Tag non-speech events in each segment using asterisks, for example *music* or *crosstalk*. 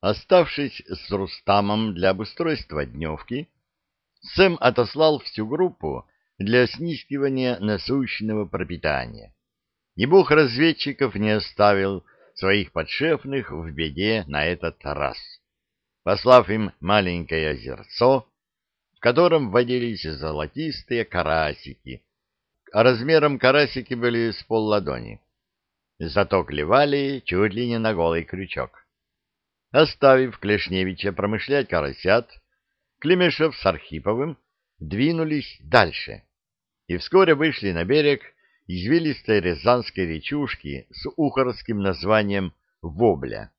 Оставшись с Рустамом для обустройства дневки, Сэм отослал всю группу для снискивания насущного пропитания. И бог разведчиков не оставил своих подшефных в беде на этот раз, послав им маленькое озерцо, в котором водились золотистые карасики, а размером карасики были с полладони. Зато клевали чуть ли не на голый крючок. Оставив Клешневича промышлять карасят, Клемешев с Архиповым двинулись дальше и вскоре вышли на берег извилистой рязанской речушки с ухорским названием Вобля.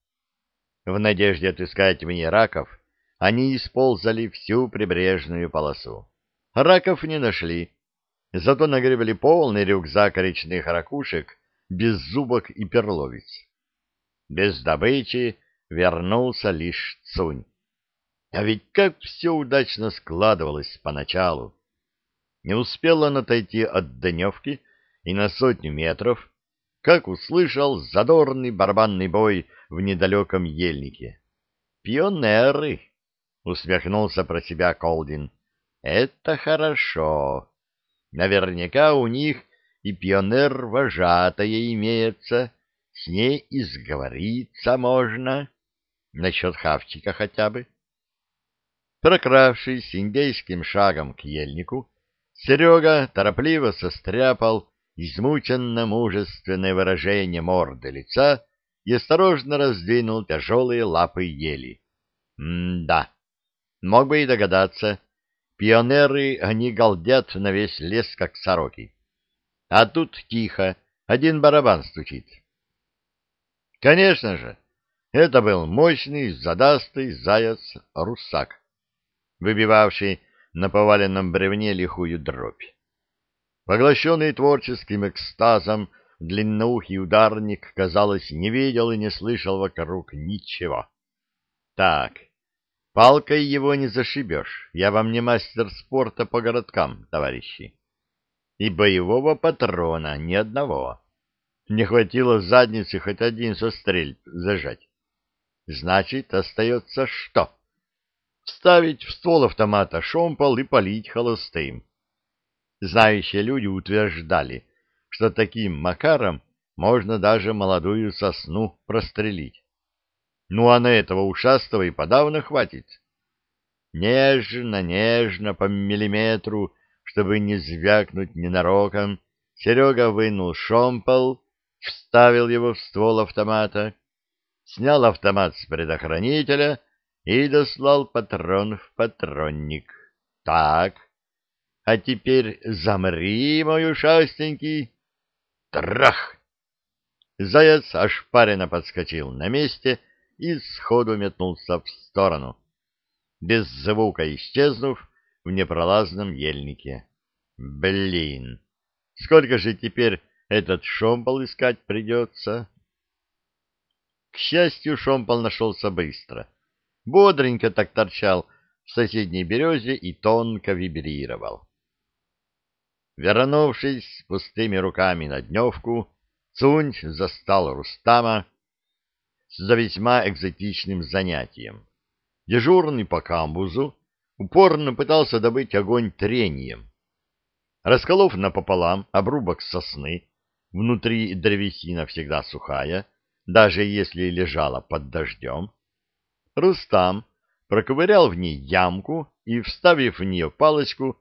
В надежде отыскать в ней раков, они исползали всю прибрежную полосу. Раков не нашли, зато нагребли полный рюкзак речных ракушек без зубок и перловиц. Без добычи вернулся лишь Цунь. А ведь как все удачно складывалось поначалу. Не успел он отойти от дневки и на сотню метров, как услышал задорный барабанный бой в недалеком ельнике. «Пионеры!» — усмехнулся про себя Колдин. «Это хорошо. Наверняка у них и пионер-вожатая имеется, с ней и сговориться можно. Насчет хавчика хотя бы». Прокравшись индейским шагом к ельнику, Серега торопливо состряпал измученно-мужественное выражение морды лица и осторожно раздвинул тяжелые лапы ели. М-да, мог бы и догадаться, пионеры, они галдят на весь лес, как сороки. А тут тихо, один барабан стучит. Конечно же, это был мощный, задастый заяц-русак выбивавший на поваленном бревне лихую дробь. Поглощенный творческим экстазом, длинноухий ударник, казалось, не видел и не слышал вокруг ничего. Так, палкой его не зашибешь, я вам не мастер спорта по городкам, товарищи. И боевого патрона ни одного. Не хватило задницы хоть один сострель зажать. Значит, остается что? вставить в ствол автомата шомпол и полить холостым. Знающие люди утверждали, что таким макаром можно даже молодую сосну прострелить. Ну а на этого ушастого и подавно хватит. Нежно, нежно, по миллиметру, чтобы не звякнуть ненароком, Серега вынул шомпол, вставил его в ствол автомата, снял автомат с предохранителя и дослал патрон в патронник. Так, а теперь замри, мой ушастенький. Трах! Заяц ошпаренно подскочил на месте и сходу метнулся в сторону, без звука исчезнув в непролазном ельнике. Блин! Сколько же теперь этот шомпол искать придется? К счастью, шомпол нашелся быстро — бодренько так торчал в соседней березе и тонко вибрировал. Вернувшись пустыми руками на дневку, Цунь застал Рустама за весьма экзотичным занятием. Дежурный по камбузу упорно пытался добыть огонь трением. Расколов напополам обрубок сосны, внутри древесина всегда сухая, даже если лежала под дождем, Рустам проковырял в ней ямку и, вставив в нее палочку,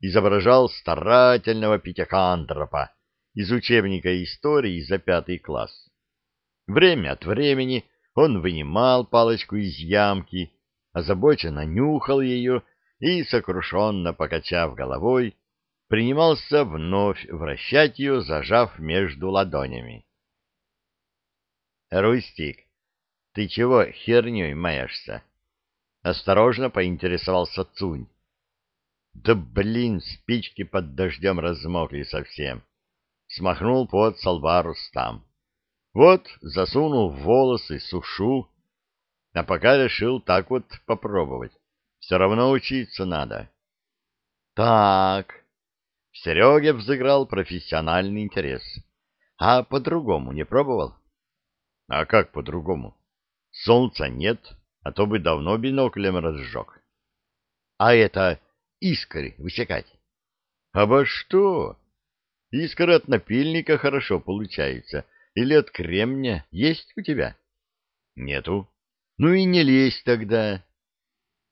изображал старательного пятикантропа из учебника истории за пятый класс. Время от времени он вынимал палочку из ямки, озабоченно нюхал ее и, сокрушенно покачав головой, принимался вновь вращать ее, зажав между ладонями. «Рустик, ты чего херней маешься? Осторожно поинтересовался Цунь. Да блин, спички под дождем размокли совсем. Смахнул под со лба Рустам. Вот, засунул в волосы, сушу. А пока решил так вот попробовать. Все равно учиться надо. Так. В Сереге взыграл профессиональный интерес. А по-другому не пробовал? А как по-другому? Солнца нет, а то бы давно биноклем разжег. А это искры высекать? Обо что? Искры от напильника хорошо получаются. Или от кремня есть у тебя? Нету. Ну и не лезь тогда.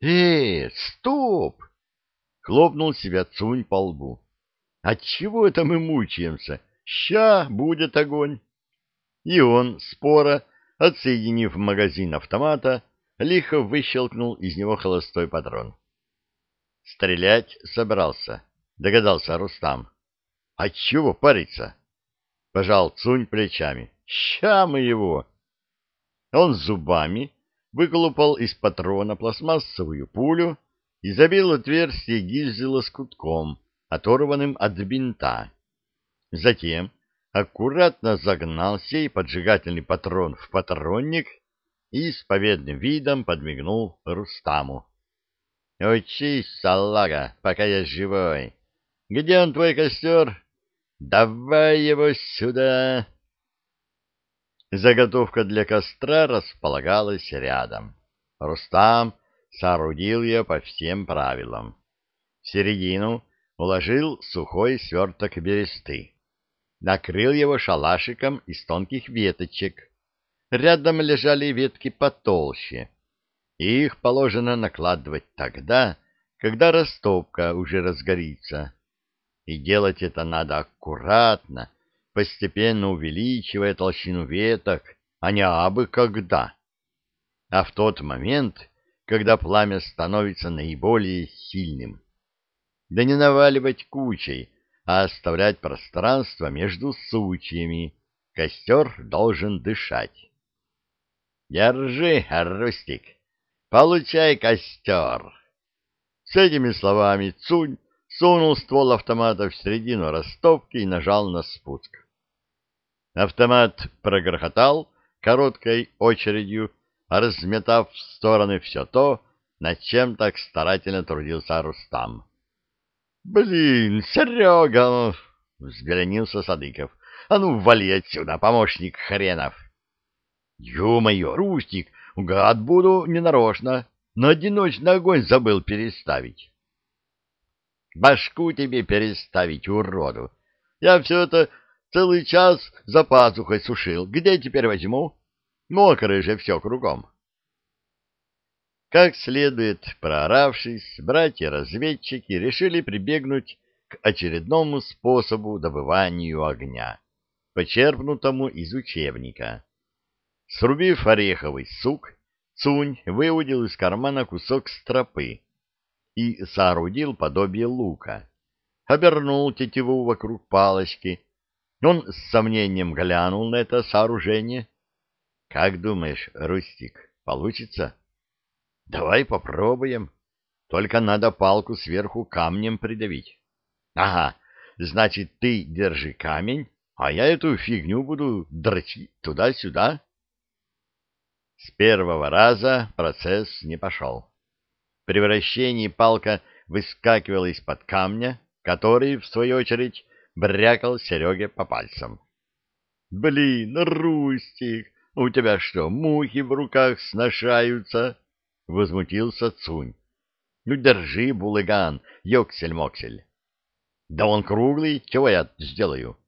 Э, стоп! Хлопнул себя Цунь по лбу. Отчего это мы мучаемся? Ща будет огонь. И он, спора, отсоединив магазин автомата, лихо выщелкнул из него холостой патрон. Стрелять собрался, догадался Рустам. А чего париться? Пожал Цунь плечами. Ща мы его! Он зубами выколупал из патрона пластмассовую пулю и забил отверстие гильзы лоскутком, оторванным от бинта. Затем аккуратно загнал сей поджигательный патрон в патронник и с победным видом подмигнул Рустаму. — Учись, салага, пока я живой. Где он, твой костер? Давай его сюда. Заготовка для костра располагалась рядом. Рустам соорудил ее по всем правилам. В середину уложил сухой сверток бересты. Накрыл его шалашиком из тонких веточек. Рядом лежали ветки потолще — и их положено накладывать тогда, когда растопка уже разгорится. И делать это надо аккуратно, постепенно увеличивая толщину веток, а не абы когда. А в тот момент, когда пламя становится наиболее сильным. Да не наваливать кучей, а оставлять пространство между сучьями. Костер должен дышать. Держи, Рустик, Получай костер!» С этими словами Цунь сунул ствол автомата в середину растопки и нажал на спуск. Автомат прогрохотал короткой очередью, разметав в стороны все то, над чем так старательно трудился Рустам. «Блин, Серега!» — взглянился Садыков. «А ну, вали отсюда, помощник хренов!» «Ё-моё, Рустик, Гад буду ненарочно. На одиночный огонь забыл переставить. Башку тебе переставить, уроду. Я все это целый час за пазухой сушил. Где теперь возьму? Мокрое же все кругом. Как следует прооравшись, братья-разведчики решили прибегнуть к очередному способу добывания огня, почерпнутому из учебника. Срубив ореховый сук, Цунь выудил из кармана кусок стропы и соорудил подобие лука. Обернул тетиву вокруг палочки. Он с сомнением глянул на это сооружение. — Как думаешь, Рустик, получится? — Давай попробуем. Только надо палку сверху камнем придавить. — Ага, значит, ты держи камень, а я эту фигню буду дрочить туда-сюда. С первого раза процесс не пошел. При вращении палка выскакивала из-под камня, который, в свою очередь, брякал Сереге по пальцам. — Блин, Рустик, у тебя что, мухи в руках сношаются? — возмутился Цунь. — Ну, держи, булыган, ёксель-моксель. — Да он круглый, чего я сделаю? —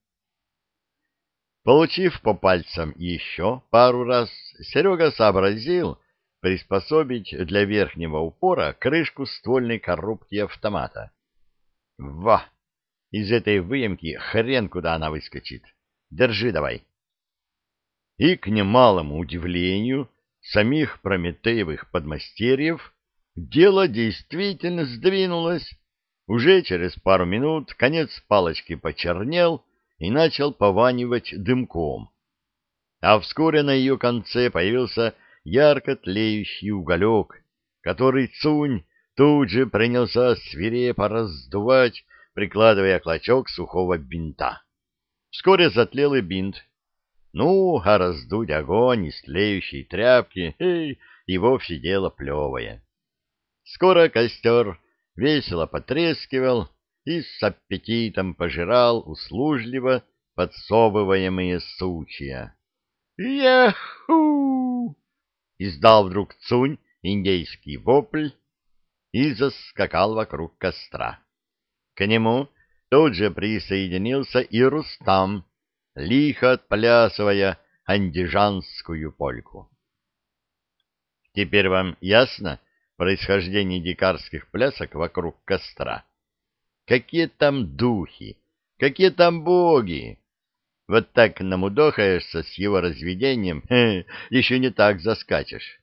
Получив по пальцам еще пару раз, Серега сообразил приспособить для верхнего упора крышку ствольной коробки автомата. Во! Из этой выемки хрен куда она выскочит. Держи давай. И, к немалому удивлению самих Прометеевых подмастерьев, дело действительно сдвинулось. Уже через пару минут конец палочки почернел, и начал пованивать дымком. А вскоре на ее конце появился ярко тлеющий уголек, который Цунь тут же принялся свирепо раздувать, прикладывая клочок сухого бинта. Вскоре затлел и бинт. Ну, а раздуть огонь из тлеющей тряпки, и вовсе дело плевое. Скоро костер весело потрескивал, и с аппетитом пожирал услужливо подсовываемые сучья. «Яху!» — издал вдруг Цунь индейский вопль и заскакал вокруг костра. К нему тут же присоединился и Рустам, лихо отплясывая андижанскую польку. Теперь вам ясно происхождение дикарских плясок вокруг костра? Какие там духи, какие там боги? Вот так намудохаешься с его разведением, *laughs* еще не так заскачешь.